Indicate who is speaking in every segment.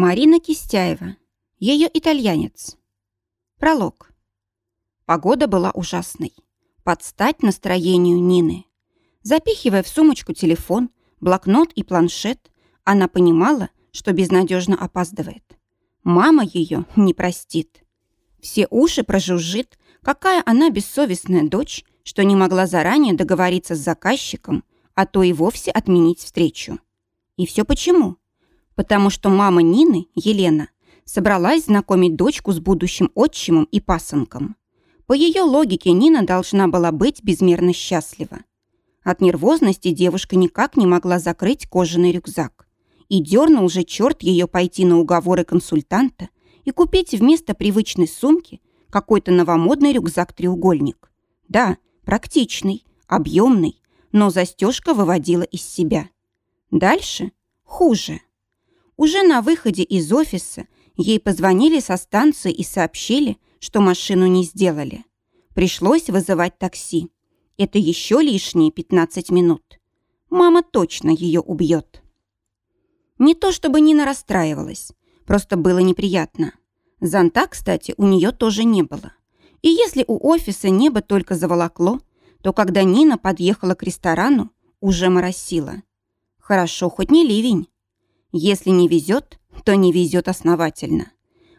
Speaker 1: Марина Кистяева. Ее итальянец. Пролог. Погода была ужасной. Под стать настроению Нины. Запихивая в сумочку телефон, блокнот и планшет, она понимала, что безнадежно опаздывает. Мама ее не простит. Все уши прожужжит, какая она бессовестная дочь, что не могла заранее договориться с заказчиком, а то и вовсе отменить встречу. И все почему? Потому что мама Нины, Елена, собралась знакомить дочку с будущим отчимом и пасынком. По ее логике Нина должна была быть безмерно счастлива. От нервозности девушка никак не могла закрыть кожаный рюкзак. И дернул же черт ее пойти на уговоры консультанта и купить вместо привычной сумки какой-то новомодный рюкзак-треугольник. Да, практичный, объемный, но застежка выводила из себя. Дальше хуже. Уже на выходе из офиса ей позвонили со станции и сообщили, что машину не сделали. Пришлось вызывать такси. Это еще лишние 15 минут. Мама точно ее убьет. Не то чтобы Нина расстраивалась, просто было неприятно. Зонта, кстати, у нее тоже не было. И если у офиса небо только заволокло, то когда Нина подъехала к ресторану, уже моросило. Хорошо, хоть не ливень. Если не везет, то не везет основательно.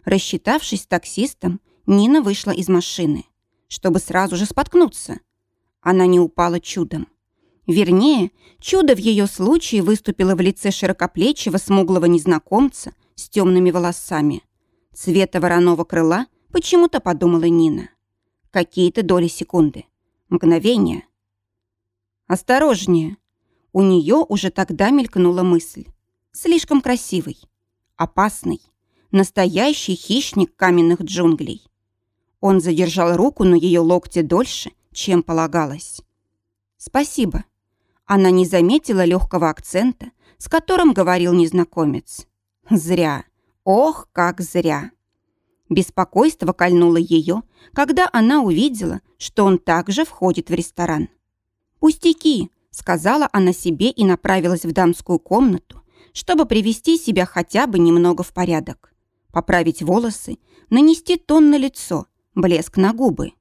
Speaker 1: Рассчитавшись с таксистом, Нина вышла из машины, чтобы сразу же споткнуться. Она не упала чудом. Вернее, чудо в ее случае выступило в лице широкоплечего смуглого незнакомца с темными волосами. Цвета вороного крыла почему-то подумала Нина. Какие-то доли секунды. Мгновения. «Осторожнее!» У нее уже тогда мелькнула мысль. Слишком красивый, опасный, настоящий хищник каменных джунглей. Он задержал руку на ее локте дольше, чем полагалось. «Спасибо». Она не заметила легкого акцента, с которым говорил незнакомец. «Зря. Ох, как зря!» Беспокойство кольнуло ее, когда она увидела, что он также входит в ресторан. «Пустяки», — сказала она себе и направилась в дамскую комнату, чтобы привести себя хотя бы немного в порядок. Поправить волосы, нанести тон на лицо, блеск на губы.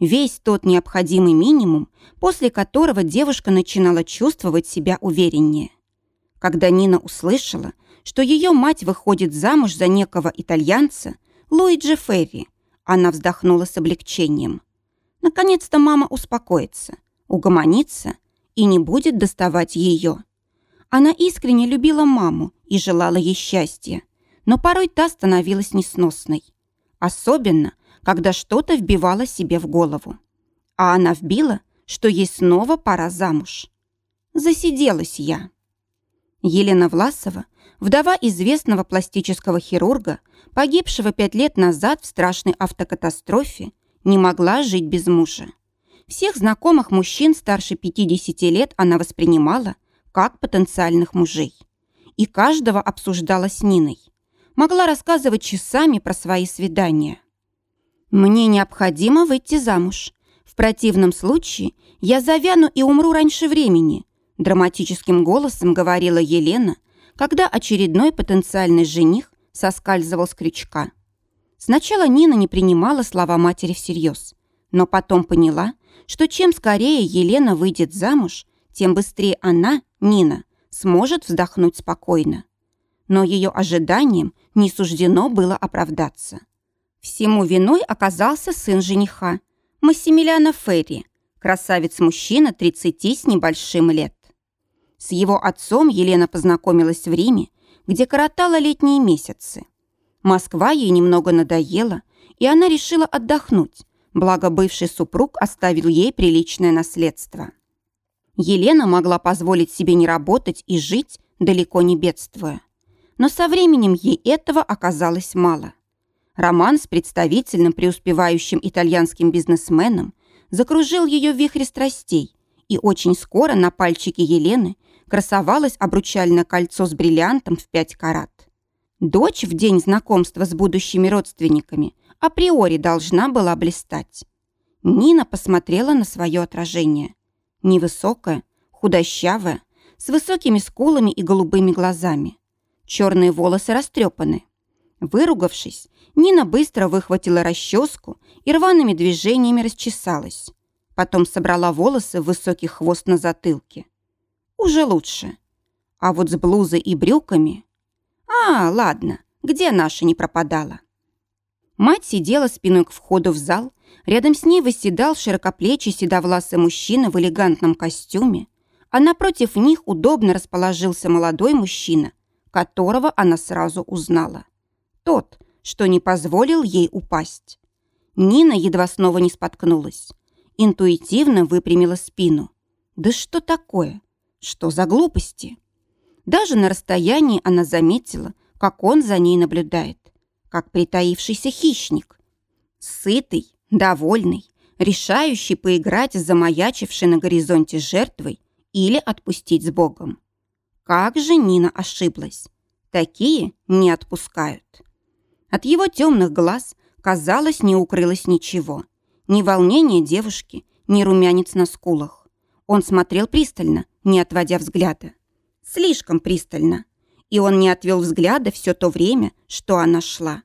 Speaker 1: Весь тот необходимый минимум, после которого девушка начинала чувствовать себя увереннее. Когда Нина услышала, что ее мать выходит замуж за некого итальянца, Луиджи Ферри, она вздохнула с облегчением. Наконец-то мама успокоится, угомонится и не будет доставать ее. Она искренне любила маму и желала ей счастья, но порой та становилась несносной. Особенно, когда что-то вбивало себе в голову. А она вбила, что ей снова пора замуж. Засиделась я. Елена Власова, вдова известного пластического хирурга, погибшего пять лет назад в страшной автокатастрофе, не могла жить без мужа. Всех знакомых мужчин старше 50 лет она воспринимала как потенциальных мужей. И каждого обсуждала с Ниной. Могла рассказывать часами про свои свидания. «Мне необходимо выйти замуж. В противном случае я завяну и умру раньше времени», драматическим голосом говорила Елена, когда очередной потенциальный жених соскальзывал с крючка. Сначала Нина не принимала слова матери всерьез, но потом поняла, что чем скорее Елена выйдет замуж, тем быстрее она, Нина, сможет вздохнуть спокойно. Но ее ожиданиям не суждено было оправдаться. Всему виной оказался сын жениха, Массимилиана Ферри, красавец-мужчина 30 с небольшим лет. С его отцом Елена познакомилась в Риме, где коротала летние месяцы. Москва ей немного надоела, и она решила отдохнуть, благо бывший супруг оставил ей приличное наследство. Елена могла позволить себе не работать и жить, далеко не бедствуя. Но со временем ей этого оказалось мало. Роман с представительным преуспевающим итальянским бизнесменом закружил ее в вихре страстей, и очень скоро на пальчике Елены красовалось обручальное кольцо с бриллиантом в пять карат. Дочь в день знакомства с будущими родственниками априори должна была блистать. Нина посмотрела на свое отражение. Невысокая, худощавая, с высокими скулами и голубыми глазами. черные волосы растрепаны. Выругавшись, Нина быстро выхватила расческу и рваными движениями расчесалась. Потом собрала волосы в высокий хвост на затылке. Уже лучше. А вот с блузой и брюками... А, ладно, где наша не пропадала? Мать сидела спиной к входу в зал. Рядом с ней восседал широкоплечий седовласый мужчина в элегантном костюме, а напротив них удобно расположился молодой мужчина, которого она сразу узнала. Тот, что не позволил ей упасть. Нина едва снова не споткнулась. Интуитивно выпрямила спину. Да что такое? Что за глупости? Даже на расстоянии она заметила, как он за ней наблюдает, как притаившийся хищник. Сытый, довольный, решающий поиграть с замаячившей на горизонте жертвой или отпустить с Богом. Как же Нина ошиблась. Такие не отпускают. От его темных глаз, казалось, не укрылось ничего. Ни волнение девушки, ни румянец на скулах. Он смотрел пристально, не отводя взгляда. Слишком пристально. И он не отвел взгляда все то время, что она шла.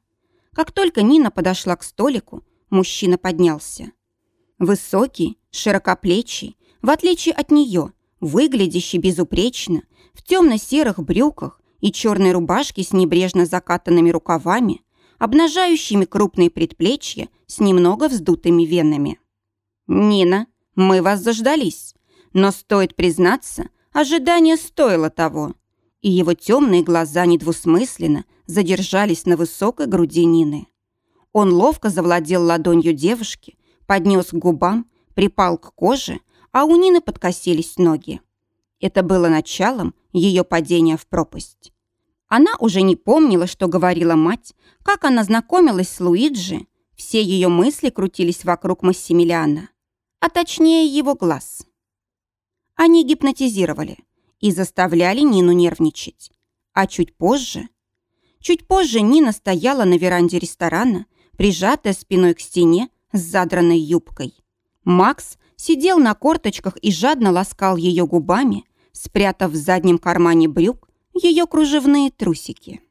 Speaker 1: Как только Нина подошла к столику, мужчина поднялся. Высокий, широкоплечий, в отличие от нее, выглядящий безупречно, в темно-серых брюках и черной рубашке с небрежно закатанными рукавами, обнажающими крупные предплечья с немного вздутыми венами. «Нина, мы вас заждались, но стоит признаться, ожидание стоило того». И его темные глаза недвусмысленно задержались на высокой груди Нины. Он ловко завладел ладонью девушки, поднес к губам, припал к коже, а у Нины подкосились ноги. Это было началом ее падения в пропасть. Она уже не помнила, что говорила мать, как она знакомилась с Луиджи. Все ее мысли крутились вокруг Массимилиана, а точнее его глаз. Они гипнотизировали и заставляли Нину нервничать. А чуть позже... Чуть позже Нина стояла на веранде ресторана, прижатая спиной к стене с задранной юбкой. Макс сидел на корточках и жадно ласкал ее губами, спрятав в заднем кармане брюк ее кружевные трусики.